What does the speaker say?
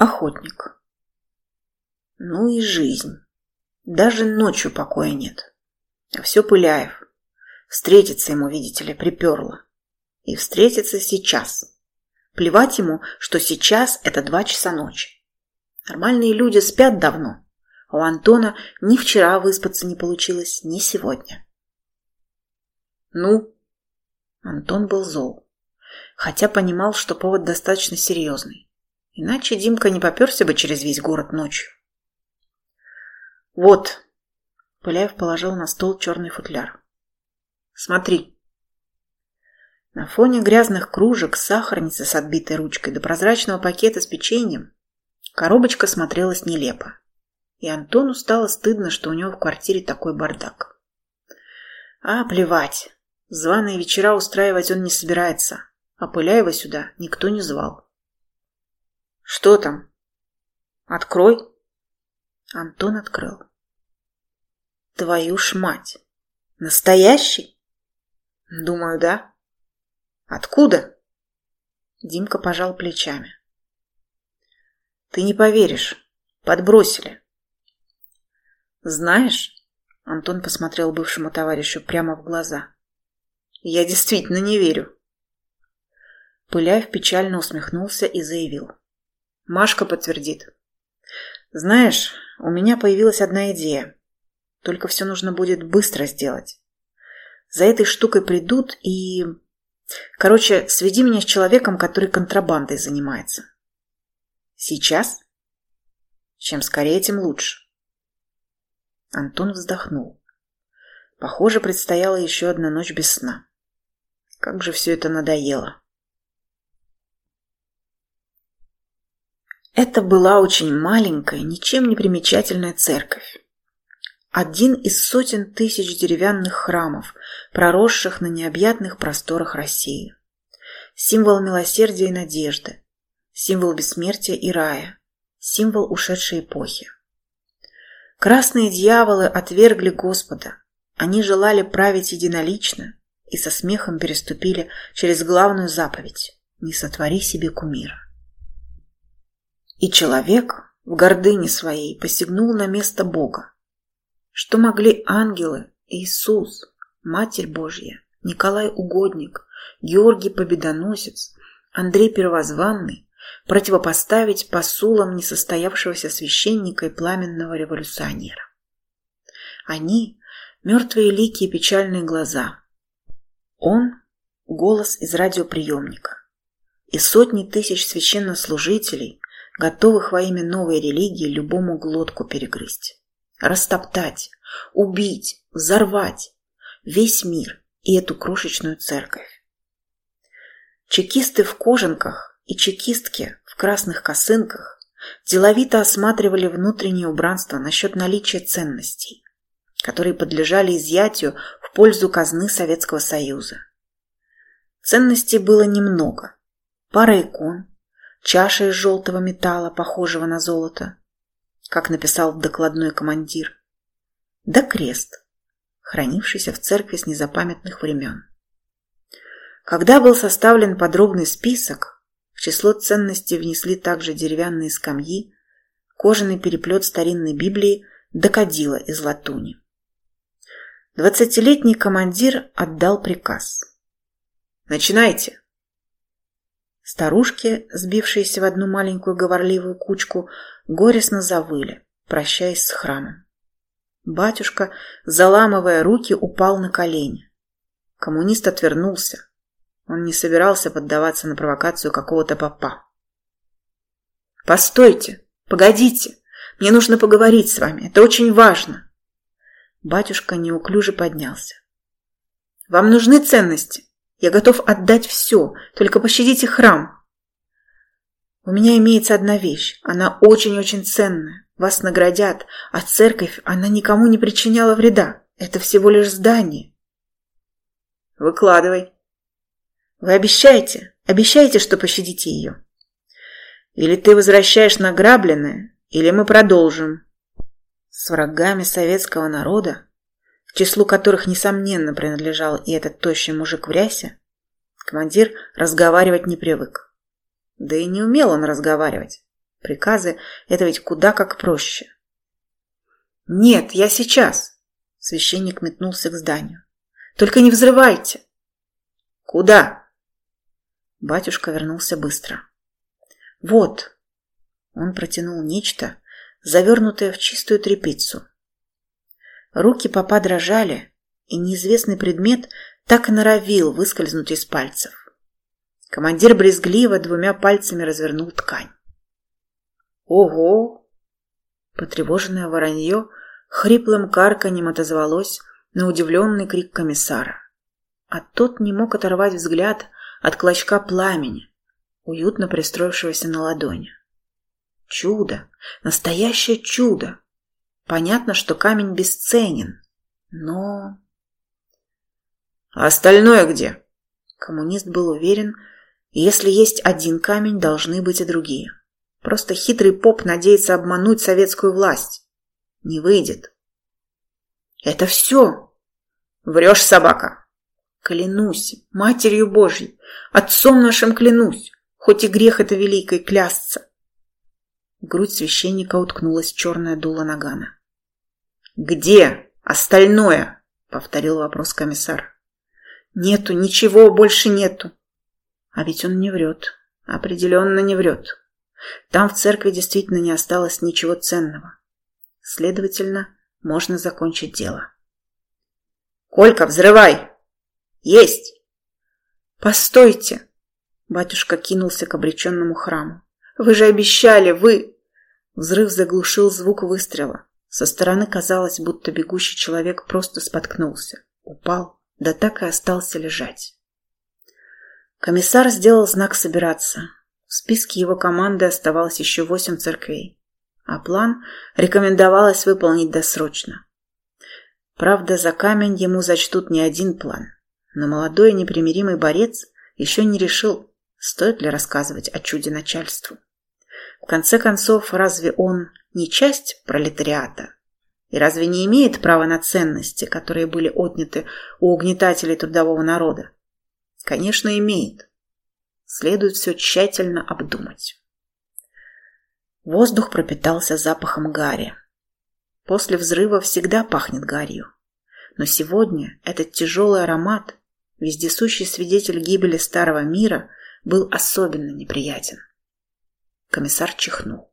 Охотник. Ну и жизнь. Даже ночью покоя нет. А все Пыляев. Встретиться ему, видите ли, приперло. И встретиться сейчас. Плевать ему, что сейчас это два часа ночи. Нормальные люди спят давно. А у Антона ни вчера выспаться не получилось, ни сегодня. Ну? Антон был зол. Хотя понимал, что повод достаточно серьезный. Иначе Димка не поперся бы через весь город ночью. Вот. Пыляев положил на стол черный футляр. Смотри. На фоне грязных кружек, сахарницы с отбитой ручкой до прозрачного пакета с печеньем коробочка смотрелась нелепо. И Антону стало стыдно, что у него в квартире такой бардак. А, плевать. Званые вечера устраивать он не собирается, а Пыляева сюда никто не звал. Что там? Открой. Антон открыл. Твою ж мать. Настоящий? Думаю, да. Откуда? Димка пожал плечами. Ты не поверишь. Подбросили. Знаешь, Антон посмотрел бывшему товарищу прямо в глаза. Я действительно не верю. Пыляев печально усмехнулся и заявил. Машка подтвердит. Знаешь, у меня появилась одна идея. Только все нужно будет быстро сделать. За этой штукой придут и... Короче, сведи меня с человеком, который контрабандой занимается. Сейчас? Чем скорее, тем лучше. Антон вздохнул. Похоже, предстояла еще одна ночь без сна. Как же все это надоело. Это была очень маленькая, ничем не примечательная церковь. Один из сотен тысяч деревянных храмов, проросших на необъятных просторах России. Символ милосердия и надежды, символ бессмертия и рая, символ ушедшей эпохи. Красные дьяволы отвергли Господа. Они желали править единолично и со смехом переступили через главную заповедь «Не сотвори себе кумира». И человек в гордыне своей посягнул на место Бога. Что могли ангелы, Иисус, Матерь Божья, Николай Угодник, Георгий Победоносец, Андрей Первозванный противопоставить посулам несостоявшегося священника и пламенного революционера? Они – мертвые лики и печальные глаза. Он – голос из радиоприемника. И сотни тысяч священнослужителей, готовых во имя новой религии любому глотку перегрызть, растоптать, убить, взорвать весь мир и эту крошечную церковь. Чекисты в кожанках и чекистки в красных косынках деловито осматривали внутреннее убранство насчет наличия ценностей, которые подлежали изъятию в пользу казны Советского Союза. Ценностей было немного. Пара икон, чаша из желтого металла, похожего на золото, как написал докладной командир, да крест, хранившийся в церкви с незапамятных времен. Когда был составлен подробный список, в число ценностей внесли также деревянные скамьи, кожаный переплет старинной Библии да из латуни. Двадцатилетний командир отдал приказ. «Начинайте!» Старушки, сбившиеся в одну маленькую говорливую кучку, горестно завыли, прощаясь с храмом. Батюшка, заламывая руки, упал на колени. Коммунист отвернулся. Он не собирался поддаваться на провокацию какого-то папа. «Постойте! Погодите! Мне нужно поговорить с вами. Это очень важно!» Батюшка неуклюже поднялся. «Вам нужны ценности? Я готов отдать все, только пощадите храм. У меня имеется одна вещь, она очень-очень ценная. Вас наградят, а церковь, она никому не причиняла вреда. Это всего лишь здание. Выкладывай. Вы обещаете, обещаете, что пощадите ее? Или ты возвращаешь награбленное, или мы продолжим. С врагами советского народа к числу которых, несомненно, принадлежал и этот тощий мужик в рясе, командир разговаривать не привык. Да и не умел он разговаривать. Приказы – это ведь куда как проще. «Нет, я сейчас!» Священник метнулся к зданию. «Только не взрывайте!» «Куда?» Батюшка вернулся быстро. «Вот!» Он протянул нечто, завернутое в чистую тряпицу. Руки папа дрожали, и неизвестный предмет так и норовил выскользнуть из пальцев. Командир брезгливо двумя пальцами развернул ткань. «Ого!» Потревоженное воронье хриплым карканьем отозвалось на удивленный крик комиссара. А тот не мог оторвать взгляд от клочка пламени, уютно пристроившегося на ладони. Чудо! Настоящее чудо! Понятно, что камень бесценен, но... А остальное где? Коммунист был уверен, если есть один камень, должны быть и другие. Просто хитрый поп надеется обмануть советскую власть. Не выйдет. Это все. Врешь, собака. Клянусь, Матерью Божьей, Отцом нашим клянусь, хоть и грех это великой клясться. В грудь священника уткнулась черная дула нагана. «Где остальное?» — повторил вопрос комиссар. «Нету, ничего больше нету». А ведь он не врет, определенно не врет. Там в церкви действительно не осталось ничего ценного. Следовательно, можно закончить дело. «Колька, взрывай!» «Есть!» «Постойте!» Батюшка кинулся к обреченному храму. «Вы же обещали, вы...» Взрыв заглушил звук выстрела. Со стороны казалось, будто бегущий человек просто споткнулся, упал, да так и остался лежать. Комиссар сделал знак «Собираться». В списке его команды оставалось еще восемь церквей, а план рекомендовалось выполнить досрочно. Правда, за камень ему зачтут не один план, но молодой непримиримый борец еще не решил, стоит ли рассказывать о чуде начальству. В конце концов, разве он не часть пролетариата? И разве не имеет права на ценности, которые были отняты у угнетателей трудового народа? Конечно, имеет. Следует все тщательно обдумать. Воздух пропитался запахом гари. После взрыва всегда пахнет гарью. Но сегодня этот тяжелый аромат, вездесущий свидетель гибели старого мира, был особенно неприятен. Комиссар чихнул.